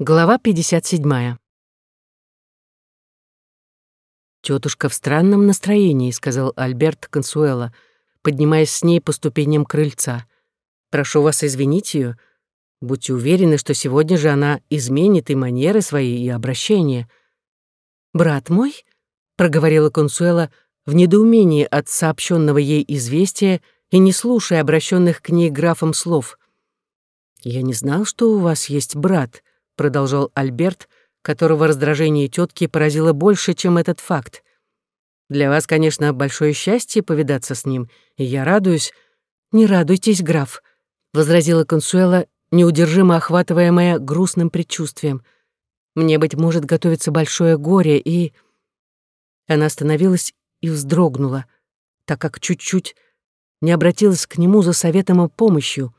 Глава 57. «Тетушка в странном настроении», — сказал Альберт Консуэла, поднимаясь с ней по ступеням крыльца. «Прошу вас извинить ее. Будьте уверены, что сегодня же она изменит и манеры свои, и обращения». «Брат мой», — проговорила Консуэла в недоумении от сообщенного ей известия и не слушая обращенных к ней графом слов. «Я не знал, что у вас есть брат», продолжал Альберт, которого раздражение тетки поразило больше, чем этот факт. «Для вас, конечно, большое счастье повидаться с ним, и я радуюсь». «Не радуйтесь, граф», — возразила Консуэла, неудержимо охватываемая грустным предчувствием. «Мне, быть может, готовится большое горе, и...» Она остановилась и вздрогнула, так как чуть-чуть не обратилась к нему за советом и помощью,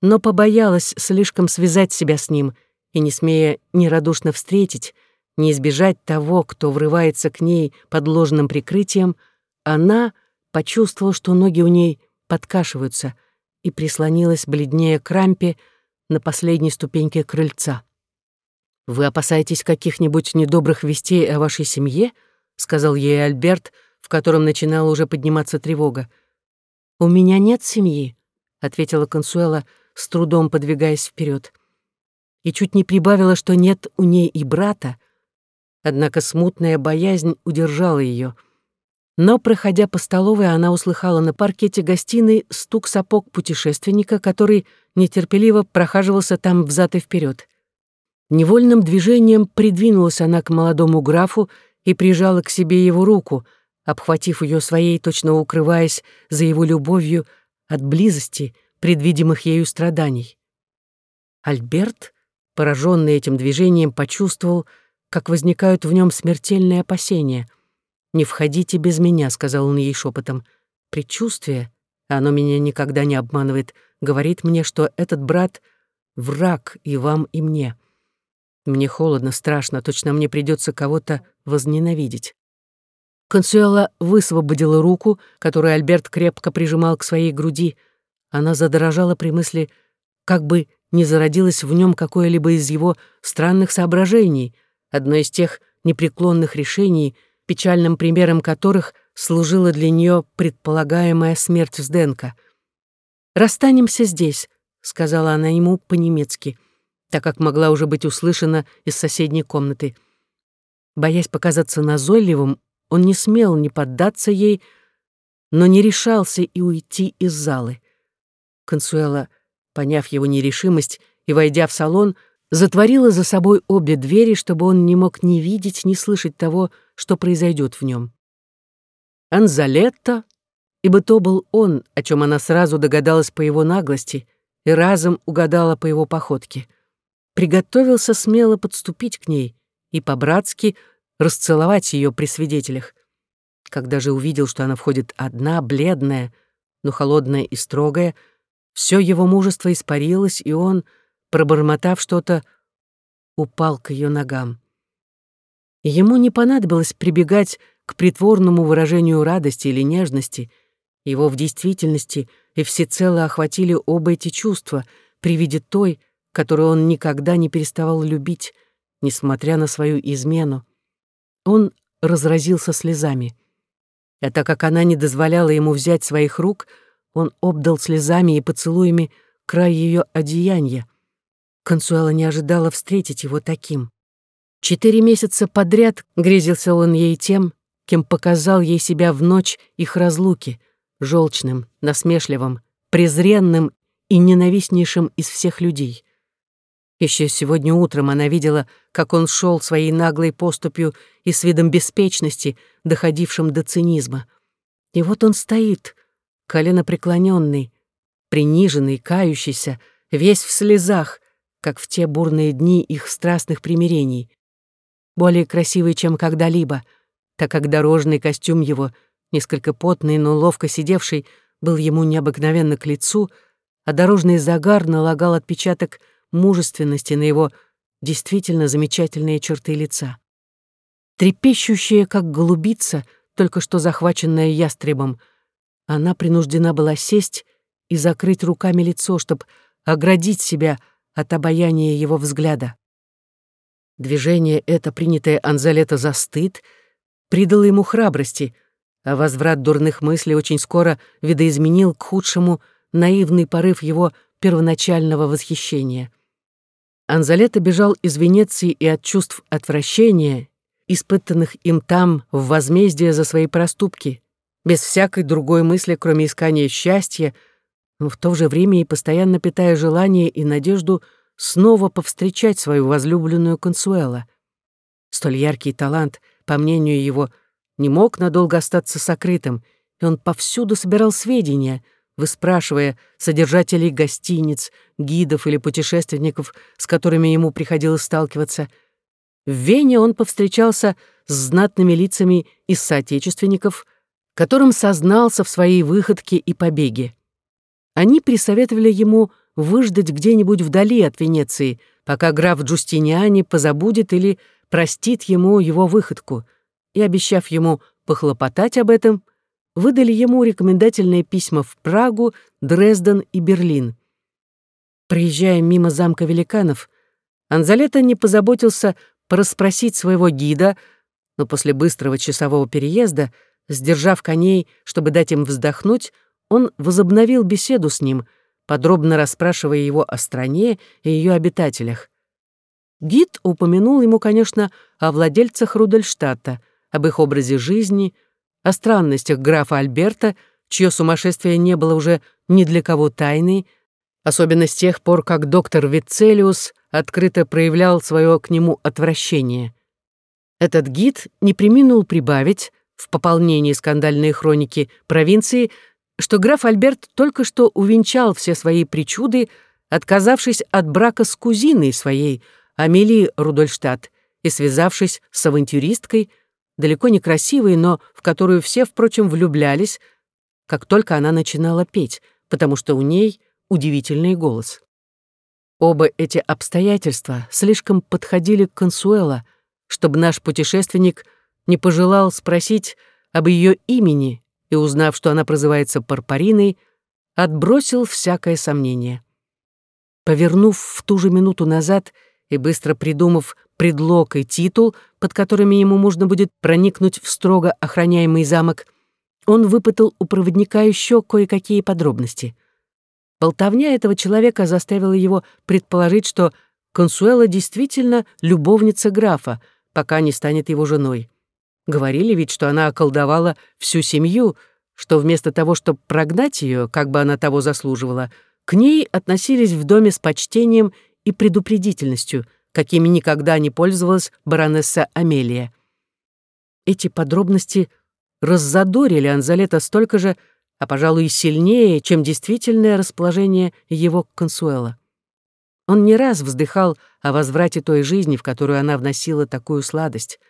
но побоялась слишком связать себя с ним — и не смея нерадушно встретить, не избежать того, кто врывается к ней под ложным прикрытием, она почувствовала, что ноги у ней подкашиваются, и прислонилась бледнее к рампе на последней ступеньке крыльца. «Вы опасаетесь каких-нибудь недобрых вестей о вашей семье?» — сказал ей Альберт, в котором начинала уже подниматься тревога. «У меня нет семьи», — ответила Консуэла, с трудом подвигаясь вперед и чуть не прибавила, что нет у ней и брата, однако смутная боязнь удержала ее. Но, проходя по столовой, она услыхала на паркете гостиной стук сапог путешественника, который нетерпеливо прохаживался там взад и вперед. Невольным движением придвинулась она к молодому графу и прижала к себе его руку, обхватив ее своей, точно укрываясь за его любовью от близости, предвидимых ею страданий. Альберт пораженный этим движением, почувствовал, как возникают в нем смертельные опасения. «Не входите без меня», — сказал он ей шепотом. «Предчувствие, оно меня никогда не обманывает, говорит мне, что этот брат — враг и вам, и мне. Мне холодно, страшно, точно мне придется кого-то возненавидеть». Консуэла высвободила руку, которую Альберт крепко прижимал к своей груди. Она задрожала при мысли, как бы не зародилось в нем какое-либо из его странных соображений, одно из тех непреклонных решений, печальным примером которых служила для нее предполагаемая смерть Взденка. «Расстанемся здесь», — сказала она ему по-немецки, так как могла уже быть услышана из соседней комнаты. Боясь показаться назойливым, он не смел не поддаться ей, но не решался и уйти из залы. Консуэла поняв его нерешимость и войдя в салон, затворила за собой обе двери, чтобы он не мог ни видеть, ни слышать того, что произойдет в нем. Анзалетто, ибо то был он, о чем она сразу догадалась по его наглости и разом угадала по его походке, приготовился смело подступить к ней и по-братски расцеловать ее при свидетелях. Когда же увидел, что она входит одна, бледная, но холодная и строгая, все его мужество испарилось, и он, пробормотав что-то, упал к ее ногам. Ему не понадобилось прибегать к притворному выражению радости или нежности. Его в действительности и всецело охватили оба эти чувства при виде той, которую он никогда не переставал любить, несмотря на свою измену. Он разразился слезами. А так как она не дозволяла ему взять своих рук — он обдал слезами и поцелуями край ее одеяния. Консуэла не ожидала встретить его таким. Четыре месяца подряд грезился он ей тем, кем показал ей себя в ночь их разлуки, желчным, насмешливым, презренным и ненавистнейшим из всех людей. Еще сегодня утром она видела, как он шел своей наглой поступью и с видом беспечности, доходившим до цинизма. И вот он стоит, коленопреклоненный, приниженный, кающийся, весь в слезах, как в те бурные дни их страстных примирений. Более красивый, чем когда-либо, так как дорожный костюм его, несколько потный, но ловко сидевший, был ему необыкновенно к лицу, а дорожный загар налагал отпечаток мужественности на его действительно замечательные черты лица. Трепещущая, как голубица, только что захваченная ястребом — она принуждена была сесть и закрыть руками лицо, чтобы оградить себя от обаяния его взгляда. Движение это, принятое Анзалета за стыд, придало ему храбрости, а возврат дурных мыслей очень скоро видоизменил к худшему наивный порыв его первоначального восхищения. Анзалета бежал из Венеции и от чувств отвращения, испытанных им там в возмездие за свои проступки, без всякой другой мысли, кроме искания счастья, но в то же время и постоянно питая желание и надежду снова повстречать свою возлюбленную Консуэла. Столь яркий талант, по мнению его, не мог надолго остаться сокрытым, и он повсюду собирал сведения, выспрашивая содержателей гостиниц, гидов или путешественников, с которыми ему приходилось сталкиваться. В Вене он повстречался с знатными лицами из соотечественников, которым сознался в своей выходке и побеге. Они присоветовали ему выждать где-нибудь вдали от Венеции, пока граф Джустиниани позабудет или простит ему его выходку, и, обещав ему похлопотать об этом, выдали ему рекомендательные письма в Прагу, Дрезден и Берлин. Проезжая мимо замка великанов, Анзалета не позаботился порасспросить своего гида, но после быстрого часового переезда — Сдержав коней, чтобы дать им вздохнуть, он возобновил беседу с ним, подробно расспрашивая его о стране и ее обитателях. Гид упомянул ему, конечно, о владельцах Рудольштадта, об их образе жизни, о странностях графа Альберта, чье сумасшествие не было уже ни для кого тайной, особенно с тех пор, как доктор Вицелиус открыто проявлял свое к нему отвращение. Этот гид не приминул прибавить, в пополнении скандальной хроники провинции, что граф Альберт только что увенчал все свои причуды, отказавшись от брака с кузиной своей, Амелией Рудольштадт, и связавшись с авантюристкой, далеко не красивой, но в которую все, впрочем, влюблялись, как только она начинала петь, потому что у ней удивительный голос. Оба эти обстоятельства слишком подходили к Консуэла, чтобы наш путешественник не пожелал спросить об ее имени и, узнав, что она прозывается Парпариной, отбросил всякое сомнение. Повернув в ту же минуту назад и быстро придумав предлог и титул, под которыми ему можно будет проникнуть в строго охраняемый замок, он выпытал у проводника еще кое-какие подробности. Болтовня этого человека заставила его предположить, что Консуэла действительно любовница графа, пока не станет его женой. Говорили ведь, что она околдовала всю семью, что вместо того, чтобы прогнать ее, как бы она того заслуживала, к ней относились в доме с почтением и предупредительностью, какими никогда не пользовалась баронесса Амелия. Эти подробности раззадорили Анзалета столько же, а, пожалуй, сильнее, чем действительное расположение его Консуэла. Он не раз вздыхал о возврате той жизни, в которую она вносила такую сладость —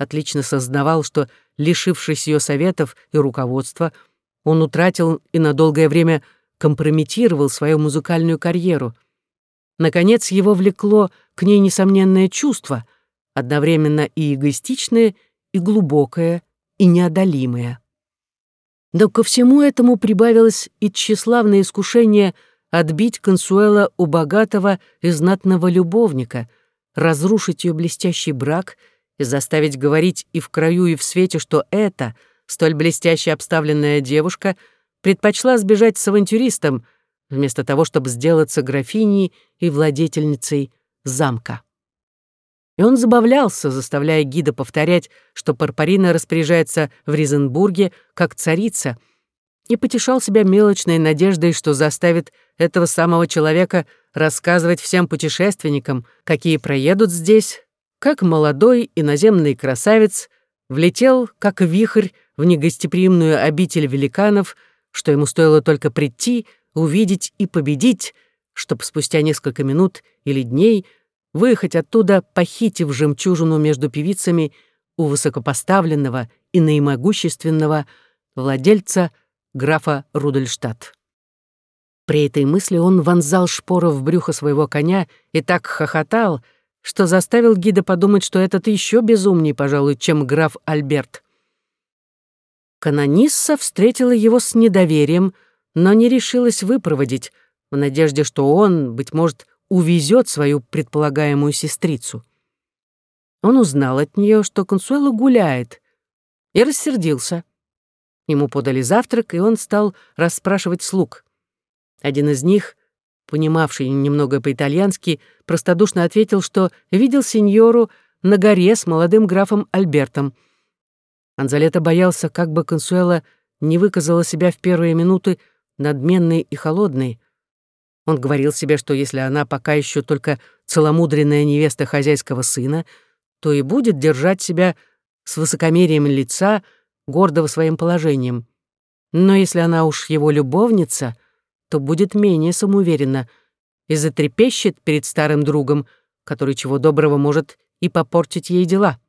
отлично сознавал, что, лишившись ее советов и руководства, он утратил и на долгое время компрометировал свою музыкальную карьеру. Наконец, его влекло к ней несомненное чувство, одновременно и эгоистичное, и глубокое, и неодолимое. Но ко всему этому прибавилось и тщеславное искушение отбить Консуэла у богатого и знатного любовника, разрушить ее блестящий брак — и заставить говорить и в краю, и в свете, что эта, столь блестяще обставленная девушка, предпочла сбежать с авантюристом, вместо того, чтобы сделаться графиней и владетельницей замка. И он забавлялся, заставляя гида повторять, что Парпарина распоряжается в Ризенбурге как царица, и потешал себя мелочной надеждой, что заставит этого самого человека рассказывать всем путешественникам, какие проедут здесь, как молодой иноземный красавец влетел, как вихрь, в негостеприимную обитель великанов, что ему стоило только прийти, увидеть и победить, чтобы спустя несколько минут или дней выехать оттуда, похитив жемчужину между певицами у высокопоставленного и наимогущественного владельца графа Рудольштадт. При этой мысли он вонзал шпору в брюхо своего коня и так хохотал, что заставил гида подумать, что этот еще безумней, пожалуй, чем граф Альберт. Канонисса встретила его с недоверием, но не решилась выпроводить, в надежде, что он, быть может, увезет свою предполагаемую сестрицу. он узнал от нее, что Консуэла гуляет, и рассердился. Ему подали завтрак, и он стал расспрашивать слуг. Один из них, понимавший немного по-итальянски, простодушно ответил, что видел сеньору на горе с молодым графом Альбертом. Анзалета боялся, как бы Консуэла не выказала себя в первые минуты надменной и холодной. Он говорил себе, что если она пока еще только целомудренная невеста хозяйского сына, то и будет держать себя с высокомерием лица, гордого своим положением. Но если она уж его любовница, то будет менее самоуверенна и затрепещет перед старым другом, который чего доброго может и попортить ей дела.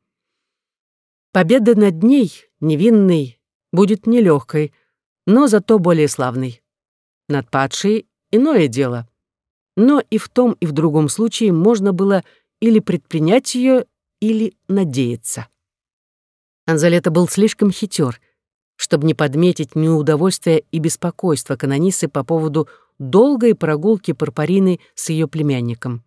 Победа над ней, невинной, будет нелегкой, но зато более славной. Над падшей — иное дело. Но и в том, и в другом случае можно было или предпринять ее, или надеяться. Анзалета был слишком хитер, чтобы не подметить неудовольствия и беспокойства канонисы по поводу долгой прогулки Парпарины с ее племянником.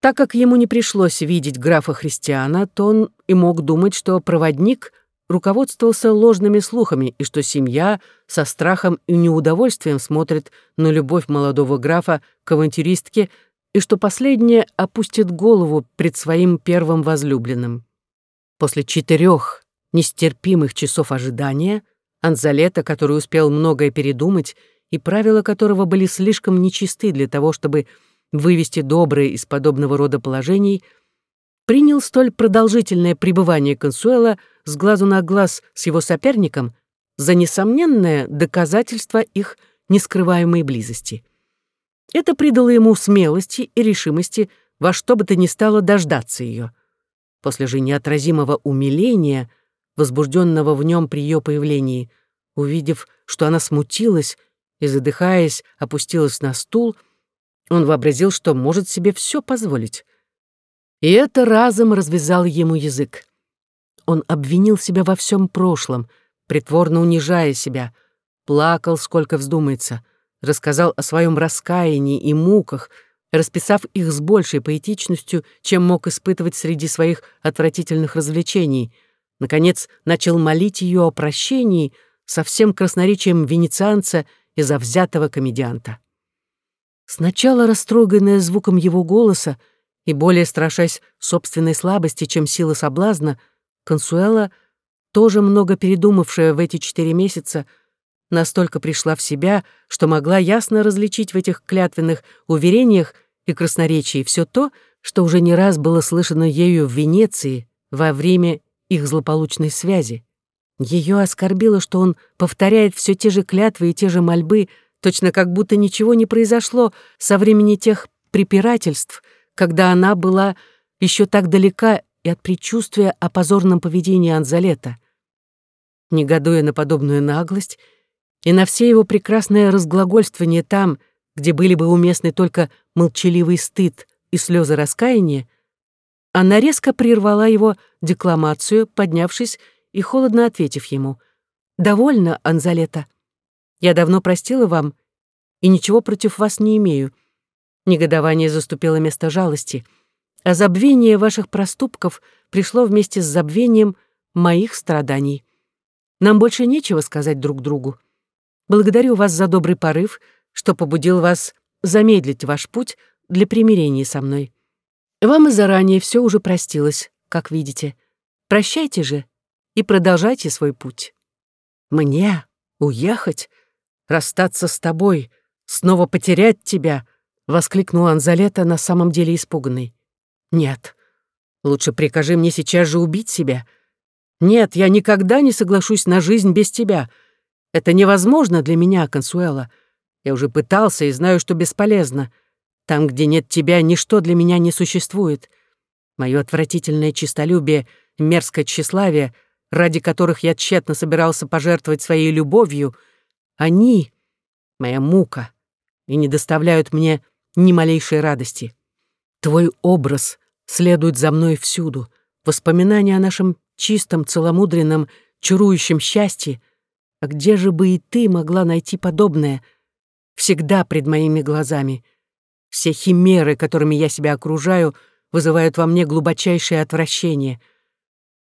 Так как ему не пришлось видеть графа Христиана, то он и мог думать, что проводник руководствовался ложными слухами и что семья со страхом и неудовольствием смотрит на любовь молодого графа к авантюристке и что последняя опустит голову пред своим первым возлюбленным. После четырех нестерпимых часов ожидания Анзалета, который успел многое передумать и правила которого были слишком нечисты для того, чтобы вывести добрые из подобного рода положений, принял столь продолжительное пребывание Консуэла с глазу на глаз с его соперником за несомненное доказательство их нескрываемой близости. Это придало ему смелости и решимости во что бы то ни стало дождаться ее. После же неотразимого умиления, возбужденного в нем при ее появлении, увидев, что она смутилась и, задыхаясь, опустилась на стул — он вообразил, что может себе все позволить. И это разом развязал ему язык. Он обвинил себя во всем прошлом, притворно унижая себя, плакал, сколько вздумается, рассказал о своем раскаянии и муках, расписав их с большей поэтичностью, чем мог испытывать среди своих отвратительных развлечений. Наконец, начал молить ее о прощении со всем красноречием венецианца и завзятого комедианта. Сначала растроганная звуком его голоса и более страшась собственной слабости, чем силы соблазна, Консуэла, тоже много передумавшая в эти четыре месяца, настолько пришла в себя, что могла ясно различить в этих клятвенных уверениях и красноречии все то, что уже не раз было слышано ею в Венеции во время их злополучной связи. Ее оскорбило, что он повторяет все те же клятвы и те же мольбы, точно как будто ничего не произошло со времени тех препирательств, когда она была еще так далека и от предчувствия о позорном поведении Анзалета. Негодуя на подобную наглость и на все его прекрасное разглагольствование там, где были бы уместны только молчаливый стыд и слезы раскаяния, она резко прервала его декламацию, поднявшись и холодно ответив ему «Довольно, Анзалета». Я давно простила вам и ничего против вас не имею. Негодование заступило место жалости, а забвение ваших проступков пришло вместе с забвением моих страданий. Нам больше нечего сказать друг другу. Благодарю вас за добрый порыв, что побудил вас замедлить ваш путь для примирения со мной. Вам и заранее все уже простилось, как видите. Прощайте же и продолжайте свой путь. Мне уехать? расстаться с тобой, снова потерять тебя!» — воскликнул Анзалета на самом деле испуганный. «Нет, лучше прикажи мне сейчас же убить себя. Нет, я никогда не соглашусь на жизнь без тебя. Это невозможно для меня, Консуэла. Я уже пытался и знаю, что бесполезно. Там, где нет тебя, ничто для меня не существует. Мое отвратительное честолюбие, мерзкое тщеславие, ради которых я тщетно собирался пожертвовать своей любовью — они — моя мука, и не доставляют мне ни малейшей радости. Твой образ следует за мной всюду, воспоминания о нашем чистом, целомудренном, чарующем счастье. А где же бы и ты могла найти подобное? Всегда пред моими глазами. Все химеры, которыми я себя окружаю, вызывают во мне глубочайшее отвращение.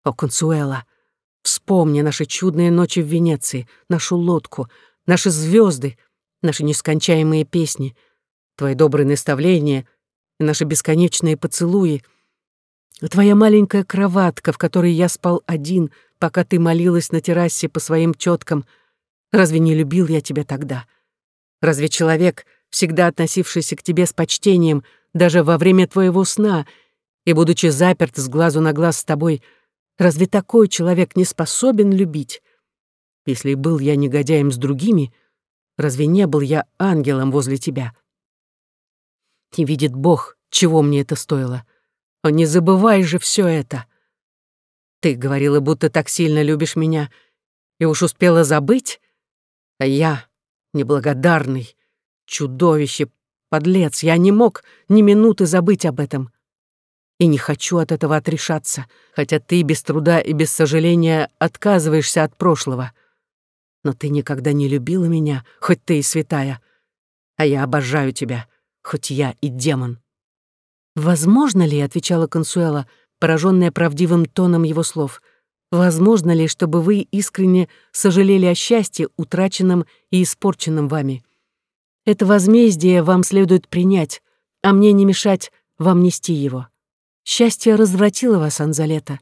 О, Консуэла, вспомни наши чудные ночи в Венеции, нашу лодку, наши звезды, наши нескончаемые песни, твои добрые наставления и наши бесконечные поцелуи, твоя маленькая кроватка, в которой я спал один, пока ты молилась на террасе по своим теткам. Разве не любил я тебя тогда? Разве человек, всегда относившийся к тебе с почтением, даже во время твоего сна, и, будучи заперт с глазу на глаз с тобой, разве такой человек не способен любить? Если был я негодяем с другими, разве не был я ангелом возле тебя? И видит Бог, чего мне это стоило. О, не забывай же все это. Ты говорила, будто так сильно любишь меня, и уж успела забыть, а я, неблагодарный, чудовище, подлец, я не мог ни минуты забыть об этом. И не хочу от этого отрешаться, хотя ты без труда и без сожаления отказываешься от прошлого. Но ты никогда не любила меня, хоть ты и святая, а я обожаю тебя, хоть я и демон. «Возможно ли, — отвечала Консуэла, пораженная правдивым тоном его слов, — возможно ли, чтобы вы искренне сожалели о счастье, утраченном и испорченном вами? Это возмездие вам следует принять, а мне не мешать вам нести его. Счастье развратило вас, Анзалета.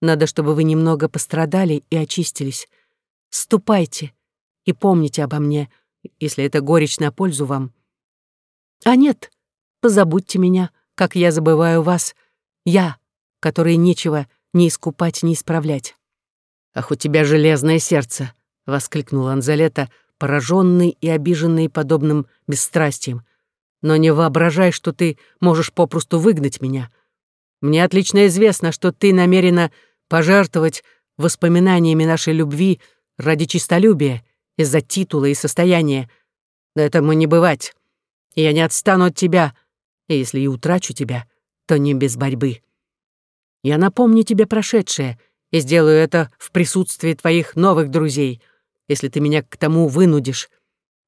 Надо, чтобы вы немного пострадали и очистились. Ступайте и помните обо мне, если это горечь на пользу вам. А нет, позабудьте меня, как я забываю вас, я, который нечего ни искупать, ни исправлять. «Ах, у тебя железное сердце!» — воскликнул Анзалета, пораженный и обиженный подобным бесстрастием. «Но не воображай, что ты можешь попросту выгнать меня. Мне отлично известно, что ты намерена пожертвовать воспоминаниями нашей любви ради честолюбия, из-за титула и состояния. Но этому не бывать. Я не отстану от тебя, и если и утрачу тебя, то не без борьбы. Я напомню тебе прошедшее и сделаю это в присутствии твоих новых друзей, если ты меня к тому вынудишь.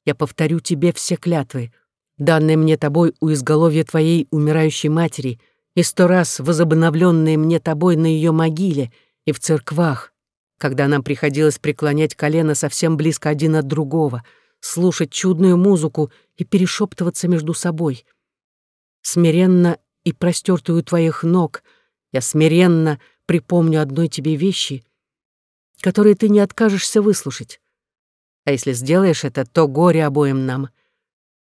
Я повторю тебе все клятвы, данные мне тобой у изголовья твоей умирающей матери и сто раз возобновленные мне тобой на ее могиле и в церквах, когда нам приходилось преклонять колено совсем близко один от другого, слушать чудную музыку и перешептываться между собой — смиренно и простертую твоих ног, я смиренно припомню одной тебе вещи, которые ты не откажешься выслушать. А если сделаешь это, то горе обоим нам.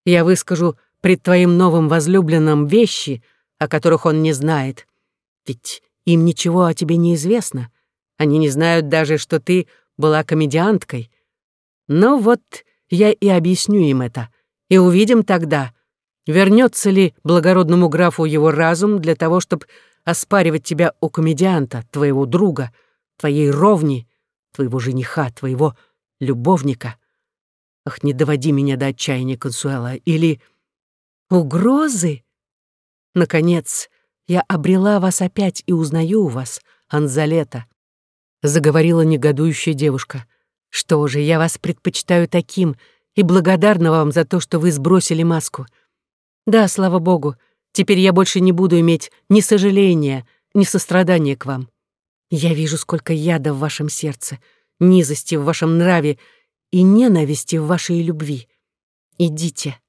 Я выскажу пред твоим новым возлюбленным вещи, о которых он не знает. Ведь им ничего о тебе не известно. Они не знают даже, что ты была комедианткой. Но вот я и объясню им это. И увидим тогда, Вернется ли благородному графу его разум для того, чтобы оспаривать тебя у комедианта, твоего друга, твоей ровни, твоего жениха, твоего любовника? Ах, не доводи меня до отчаяния, Консуэла, или... Угрозы? Наконец, я обрела вас опять и узнаю вас, Анзалета, заговорила негодующая девушка. Что же, я вас предпочитаю таким и благодарна вам за то, что вы сбросили маску. Да, слава богу, теперь я больше не буду иметь ни сожаления, ни сострадания к вам. Я вижу, сколько яда в вашем сердце, низости в вашем нраве и ненависти в вашей любви. Идите,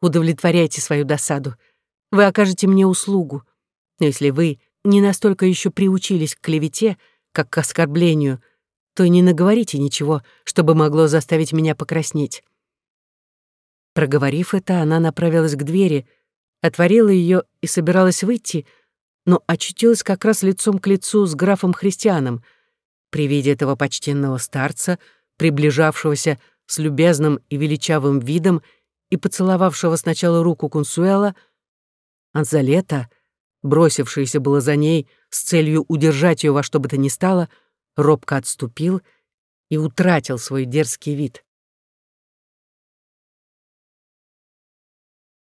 удовлетворяйте свою досаду. Вы окажете мне услугу. Но если вы не настолько еще приучились к клевете, как к оскорблению, то не наговорите ничего, чтобы могло заставить меня покраснеть. Проговорив это, она направилась к двери, отворила ее и собиралась выйти, но очутилась как раз лицом к лицу с графом Христианом. При виде этого почтенного старца, приближавшегося с любезным и величавым видом и поцеловавшего сначала руку Кунсуэла, Анзалета, бросившаяся было за ней с целью удержать ее во что бы то ни стало, робко отступил и утратил свой дерзкий вид.